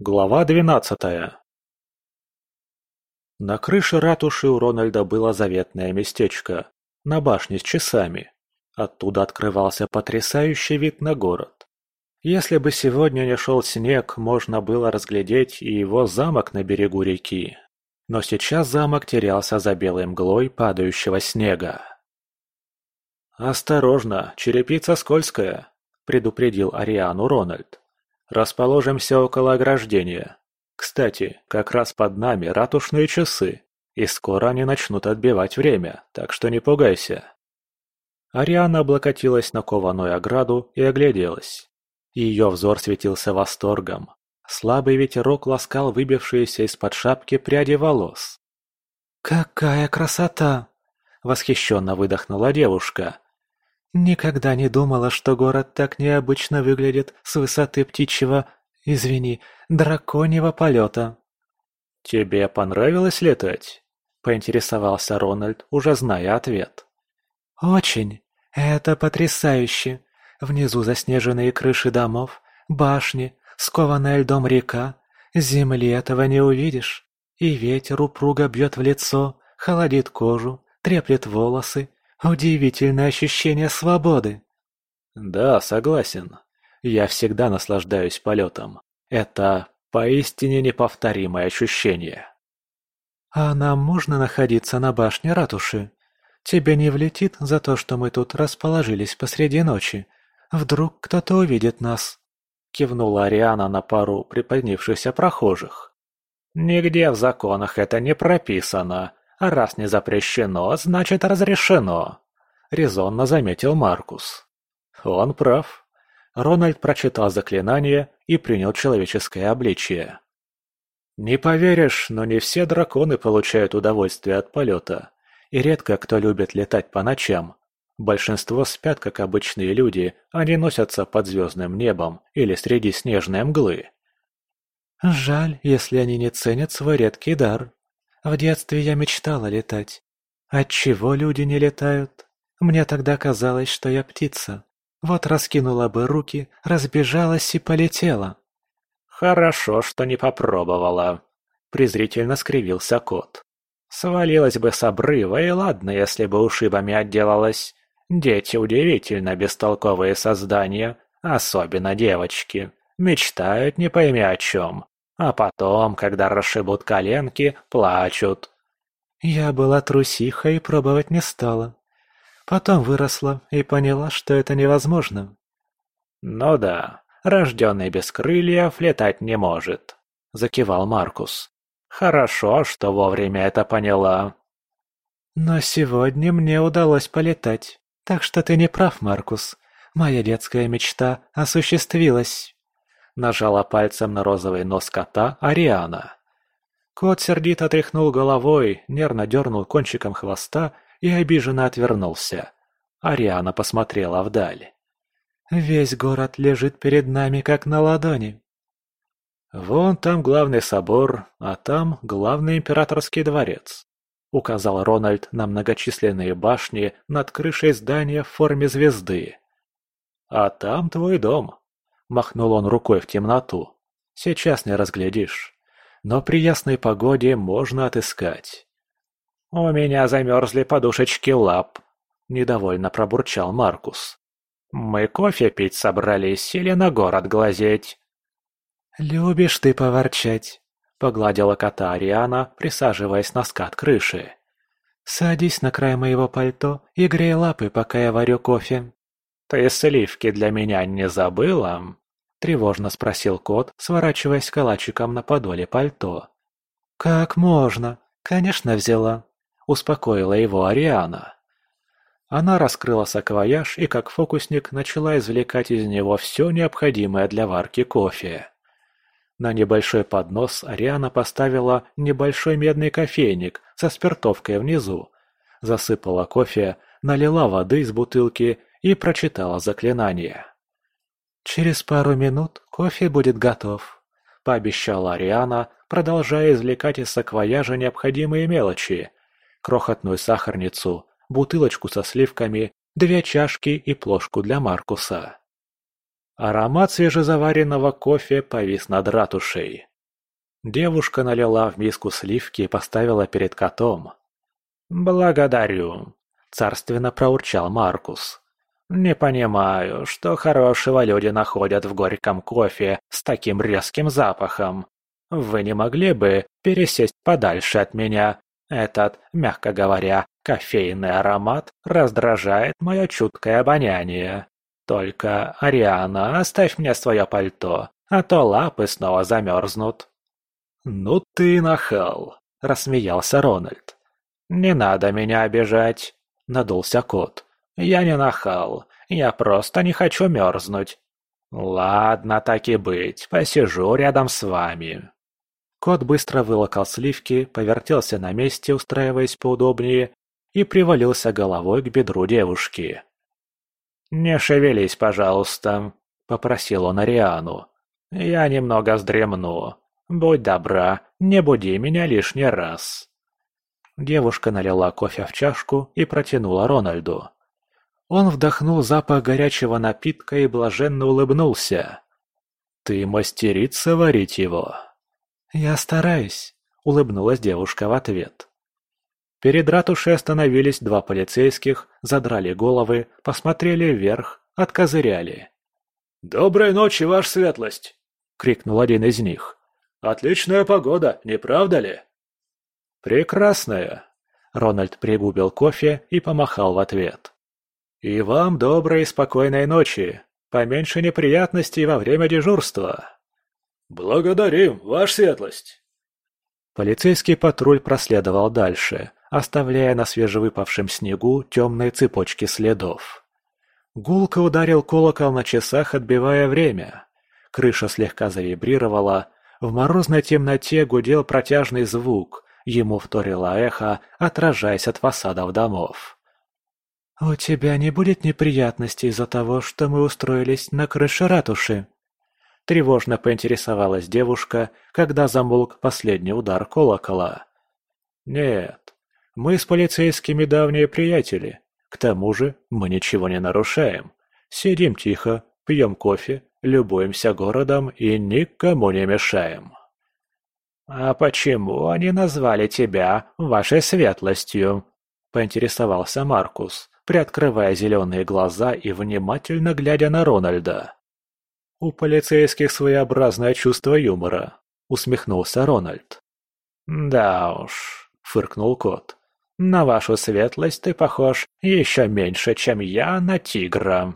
Глава двенадцатая На крыше ратуши у Рональда было заветное местечко, на башне с часами. Оттуда открывался потрясающий вид на город. Если бы сегодня не шел снег, можно было разглядеть и его замок на берегу реки. Но сейчас замок терялся за белой мглой падающего снега. «Осторожно, черепица скользкая», — предупредил Ариану Рональд. Расположимся около ограждения. Кстати, как раз под нами ратушные часы, и скоро они начнут отбивать время, так что не пугайся. Ариана облокотилась на кованую ограду и огляделась. Ее взор светился восторгом. Слабый ветерок ласкал выбившиеся из-под шапки пряди волос. «Какая красота!» — восхищенно выдохнула девушка. Никогда не думала, что город так необычно выглядит с высоты птичьего, извини, драконьего полета. «Тебе понравилось летать?» – поинтересовался Рональд, уже зная ответ. «Очень. Это потрясающе. Внизу заснеженные крыши домов, башни, скованная льдом река. Земли этого не увидишь. И ветер упруго бьет в лицо, холодит кожу, треплет волосы, Удивительное ощущение свободы. Да, согласен. Я всегда наслаждаюсь полетом. Это поистине неповторимое ощущение. А нам можно находиться на башне ратуши? Тебе не влетит за то, что мы тут расположились посреди ночи? Вдруг кто-то увидит нас?» Кивнула Ариана на пару приподнившихся прохожих. «Нигде в законах это не прописано, а раз не запрещено, значит разрешено», — резонно заметил Маркус. Он прав. Рональд прочитал заклинание и принял человеческое обличие. Не поверишь, но не все драконы получают удовольствие от полета, и редко кто любит летать по ночам. Большинство спят, как обычные люди, не носятся под звездным небом или среди снежной мглы. «Жаль, если они не ценят свой редкий дар», в детстве я мечтала летать. Отчего люди не летают? Мне тогда казалось, что я птица. Вот раскинула бы руки, разбежалась и полетела. «Хорошо, что не попробовала», — презрительно скривился кот. «Свалилась бы с обрыва, и ладно, если бы ушибами отделалась. Дети удивительно бестолковые создания, особенно девочки. Мечтают не пойми о чем. А потом, когда расшибут коленки, плачут. Я была трусиха и пробовать не стала. Потом выросла и поняла, что это невозможно. «Ну да, рожденный без крыльев летать не может», — закивал Маркус. «Хорошо, что вовремя это поняла». «Но сегодня мне удалось полетать, так что ты не прав, Маркус. Моя детская мечта осуществилась». Нажала пальцем на розовый нос кота Ариана. Кот сердито тряхнул головой, нервно дернул кончиком хвоста и обиженно отвернулся. Ариана посмотрела вдаль. «Весь город лежит перед нами, как на ладони». «Вон там главный собор, а там главный императорский дворец», — указал Рональд на многочисленные башни над крышей здания в форме звезды. «А там твой дом, Махнул он рукой в темноту. Сейчас не разглядишь. Но при ясной погоде можно отыскать. «У меня замерзли подушечки лап», — недовольно пробурчал Маркус. «Мы кофе пить собрались или на город глазеть?» «Любишь ты поворчать», — погладила кота Ариана, присаживаясь на скат крыши. «Садись на край моего пальто и грей лапы, пока я варю кофе». «Ты сливки для меня не забыла?» – тревожно спросил кот, сворачиваясь калачиком на подоле пальто. «Как можно? Конечно, взяла», – успокоила его Ариана. Она раскрыла саквояж и, как фокусник, начала извлекать из него все необходимое для варки кофе. На небольшой поднос Ариана поставила небольшой медный кофейник со спиртовкой внизу, засыпала кофе, налила воды из бутылки и прочитала заклинание. «Через пару минут кофе будет готов», – пообещала Ариана, продолжая извлекать из саквояжа необходимые мелочи. Крохотную сахарницу, бутылочку со сливками, две чашки и плошку для Маркуса. Аромат свежезаваренного кофе повис над ратушей. Девушка налила в миску сливки и поставила перед котом. «Благодарю», — царственно проурчал Маркус. «Не понимаю, что хорошего люди находят в горьком кофе с таким резким запахом. Вы не могли бы пересесть подальше от меня? Этот, мягко говоря, кофейный аромат раздражает мое чуткое обоняние. Только, Ариана, оставь мне свое пальто, а то лапы снова замерзнут». «Ну ты нахал!» – рассмеялся Рональд. «Не надо меня обижать», – надулся кот. «Я не нахал, я просто не хочу мерзнуть». «Ладно, так и быть, посижу рядом с вами». Кот быстро вылокал сливки, повертелся на месте, устраиваясь поудобнее, и привалился головой к бедру девушки. «Не шевелись, пожалуйста», — попросил он Ариану. «Я немного вздремну. Будь добра, не буди меня лишний раз». Девушка налила кофе в чашку и протянула Рональду. Он вдохнул запах горячего напитка и блаженно улыбнулся. «Ты мастерица варить его?» «Я стараюсь», — улыбнулась девушка в ответ. Перед ратушей остановились два полицейских, задрали головы, посмотрели вверх, откозыряли. «Доброй ночи, ваша светлость!» — крикнул один из них. «Отличная погода, не правда ли?» «Прекрасная!» Рональд пригубил кофе и помахал в ответ. «И вам доброй и спокойной ночи. Поменьше неприятностей во время дежурства». «Благодарим, ваша светлость!» Полицейский патруль проследовал дальше, оставляя на свежевыпавшем снегу темные цепочки следов. Гулко ударил колокол на часах, отбивая время. Крыша слегка завибрировала, в морозной темноте гудел протяжный звук, ему вторило эхо, отражаясь от фасадов домов. «У тебя не будет неприятностей из-за того, что мы устроились на крыше ратуши?» Тревожно поинтересовалась девушка, когда замолк последний удар колокола. «Нет, мы с полицейскими давние приятели. К тому же мы ничего не нарушаем. Сидим тихо, пьем кофе, любуемся городом и никому не мешаем». «А почему они назвали тебя вашей светлостью?» – поинтересовался Маркус, приоткрывая зеленые глаза и внимательно глядя на Рональда. «У полицейских своеобразное чувство юмора», — усмехнулся Рональд. «Да уж», — фыркнул кот. «На вашу светлость ты похож еще меньше, чем я на тигра».